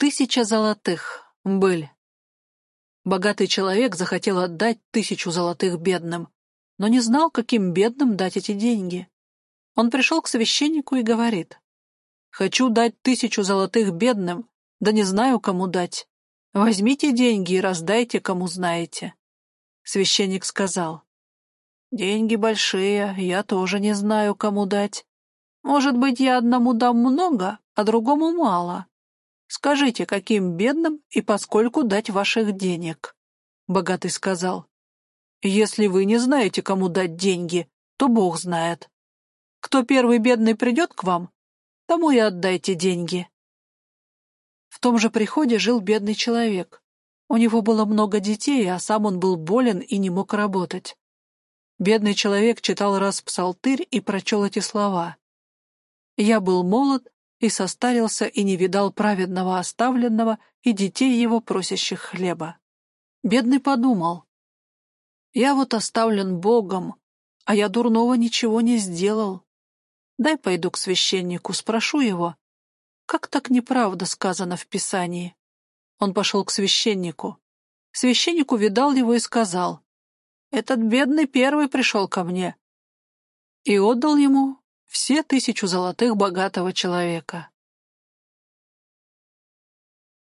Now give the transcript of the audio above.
Тысяча золотых. Быль. Богатый человек захотел отдать тысячу золотых бедным, но не знал, каким бедным дать эти деньги. Он пришел к священнику и говорит, «Хочу дать тысячу золотых бедным, да не знаю, кому дать. Возьмите деньги и раздайте, кому знаете». Священник сказал, «Деньги большие, я тоже не знаю, кому дать. Может быть, я одному дам много, а другому мало. Скажите, каким бедным и поскольку дать ваших денег?» Богатый сказал. «Если вы не знаете, кому дать деньги, то Бог знает. Кто первый бедный придет к вам, тому и отдайте деньги». В том же приходе жил бедный человек. У него было много детей, а сам он был болен и не мог работать. Бедный человек читал раз псалтырь и прочел эти слова. «Я был молод, и состарился и не видал праведного оставленного и детей его, просящих хлеба. Бедный подумал, «Я вот оставлен Богом, а я дурного ничего не сделал. Дай пойду к священнику, спрошу его, как так неправда сказано в Писании?» Он пошел к священнику. Священник увидал его и сказал, «Этот бедный первый пришел ко мне» и отдал ему все тысячу золотых богатого человека.